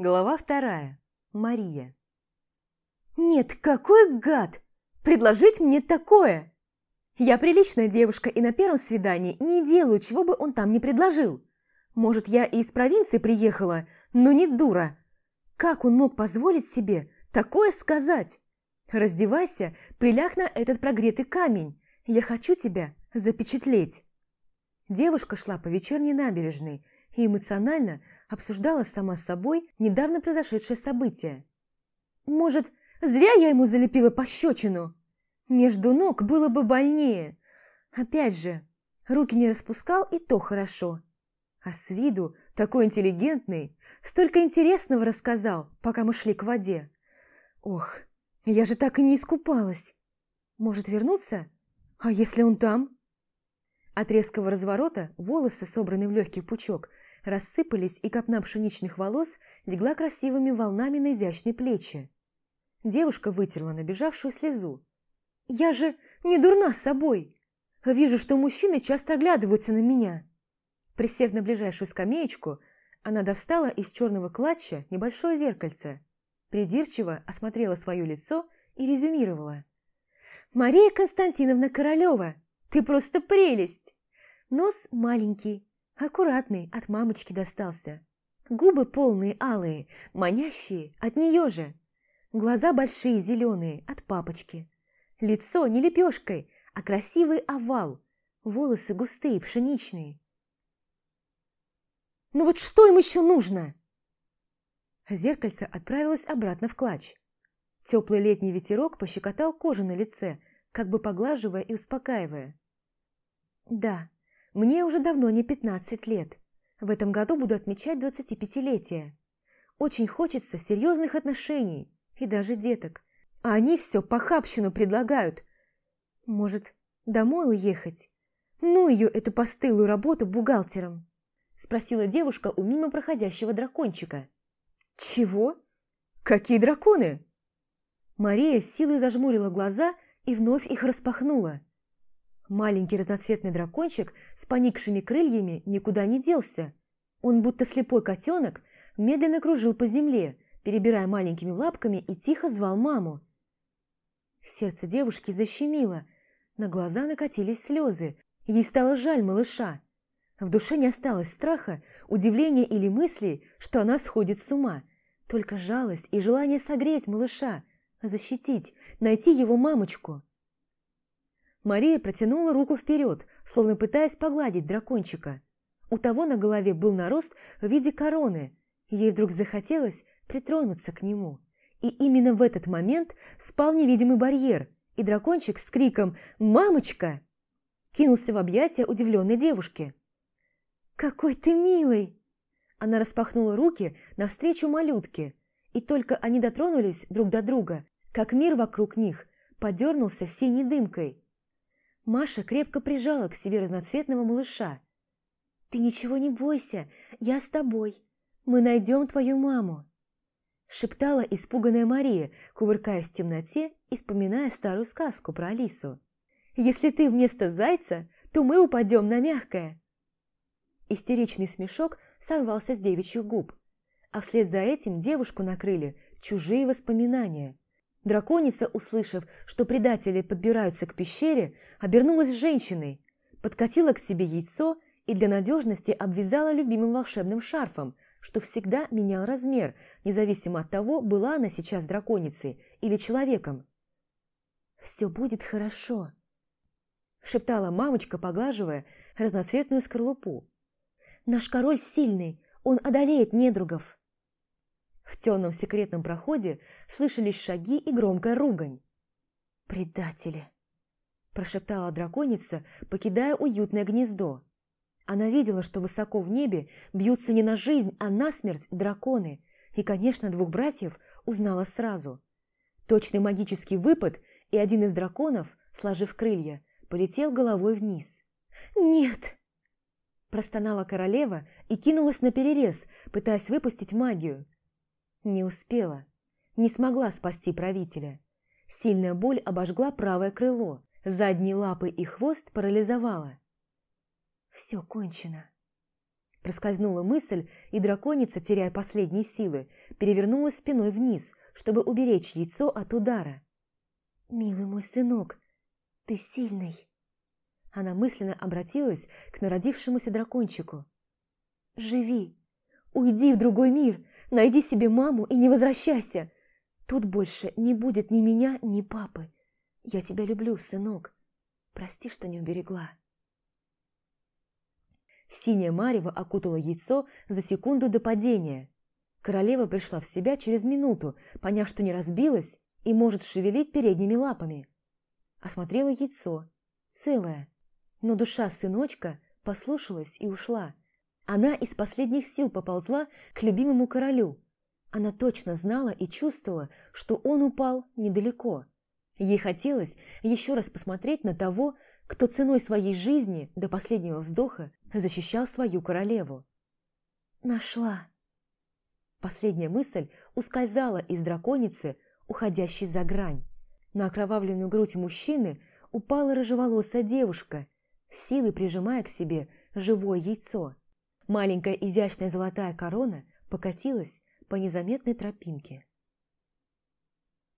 Глава вторая. Мария. «Нет, какой гад! Предложить мне такое!» Я приличная девушка и на первом свидании не делаю, чего бы он там не предложил. Может, я и из провинции приехала, но не дура. Как он мог позволить себе такое сказать? Раздевайся, приляг на этот прогретый камень. Я хочу тебя запечатлеть. Девушка шла по вечерней набережной и эмоционально обсуждала сама с собой недавно произошедшее событие. Может, зря я ему залепила пощечину? Между ног было бы больнее. Опять же, руки не распускал, и то хорошо. А с виду такой интеллигентный, столько интересного рассказал, пока мы шли к воде. Ох, я же так и не искупалась. Может вернуться? А если он там? От резкого разворота волосы, собранные в легкий пучок, рассыпались, и копна пшеничных волос легла красивыми волнами на изящные плечи. Девушка вытерла набежавшую слезу. «Я же не дурна собой. Вижу, что мужчины часто оглядываются на меня». Присев на ближайшую скамеечку, она достала из черного клатча небольшое зеркальце, придирчиво осмотрела свое лицо и резюмировала. «Мария Константиновна Королева, ты просто прелесть! Нос маленький, Аккуратный, от мамочки достался. Губы полные, алые, манящие, от нее же. Глаза большие, зеленые, от папочки. Лицо не лепешкой, а красивый овал. Волосы густые, пшеничные. «Ну вот что им еще нужно?» Зеркальце отправилось обратно в клатч. Теплый летний ветерок пощекотал кожу на лице, как бы поглаживая и успокаивая. «Да, мне уже давно не 15 лет. В этом году буду отмечать 25-летие. Очень хочется серьезных отношений и даже деток. А они все похабщину предлагают. Может, домой уехать? Ну ее, эту постылую работу бухгалтером. Спросила девушка у мимо проходящего дракончика. Чего? Какие драконы? Мария силой зажмурила глаза и вновь их распахнула. Маленький разноцветный дракончик с поникшими крыльями никуда не делся. Он, будто слепой котенок, медленно кружил по земле, перебирая маленькими лапками и тихо звал маму. Сердце девушки защемило, на глаза накатились слезы, ей стало жаль малыша. В душе не осталось страха, удивления или мысли, что она сходит с ума, только жалость и желание согреть малыша, защитить, найти его мамочку. Мария протянула руку вперед, словно пытаясь погладить дракончика. У того на голове был нарост в виде короны. Ей вдруг захотелось притронуться к нему. И именно в этот момент спал невидимый барьер, и дракончик с криком «Мамочка!» кинулся в объятия удивленной девушки. «Какой ты милый!» Она распахнула руки навстречу малютке, и только они дотронулись друг до друга, как мир вокруг них подернулся синей дымкой. Маша крепко прижала к себе разноцветного малыша. «Ты ничего не бойся, я с тобой. Мы найдем твою маму!» Шептала испуганная Мария, кувыркаясь в темноте и вспоминая старую сказку про Алису. «Если ты вместо зайца, то мы упадем на мягкое!» Истеричный смешок сорвался с девичьих губ, а вслед за этим девушку накрыли чужие воспоминания – Драконица, услышав, что предатели подбираются к пещере, обернулась женщиной, подкатила к себе яйцо и для надежности обвязала любимым волшебным шарфом, что всегда менял размер, независимо от того, была она сейчас драконицей или человеком. «Все будет хорошо», – шептала мамочка, поглаживая разноцветную скорлупу. «Наш король сильный, он одолеет недругов». В темном секретном проходе слышались шаги и громкая ругань. «Предатели!» – прошептала драконица, покидая уютное гнездо. Она видела, что высоко в небе бьются не на жизнь, а на смерть драконы, и, конечно, двух братьев узнала сразу. Точный магический выпад, и один из драконов, сложив крылья, полетел головой вниз. «Нет!» Простонала королева и кинулась на перерез, пытаясь выпустить магию – не успела. Не смогла спасти правителя. Сильная боль обожгла правое крыло, задние лапы и хвост парализовала. Все кончено. Проскользнула мысль, и драконица, теряя последние силы, перевернулась спиной вниз, чтобы уберечь яйцо от удара. «Милый мой сынок, ты сильный!» Она мысленно обратилась к народившемуся дракончику. «Живи! Уйди в другой мир! Найди себе маму и не возвращайся! Тут больше не будет ни меня, ни папы. Я тебя люблю, сынок. Прости, что не уберегла». Синяя марево окутала яйцо за секунду до падения. Королева пришла в себя через минуту, поняв, что не разбилась и может шевелить передними лапами. Осмотрела яйцо, целое, но душа сыночка послушалась и ушла. Она из последних сил поползла к любимому королю. Она точно знала и чувствовала, что он упал недалеко. Ей хотелось еще раз посмотреть на того, кто ценой своей жизни до последнего вздоха защищал свою королеву. «Нашла!» Последняя мысль ускользала из драконицы, уходящей за грань. На окровавленную грудь мужчины упала рыжеволосая девушка, силой прижимая к себе живое яйцо. Маленькая изящная золотая корона покатилась по незаметной тропинке.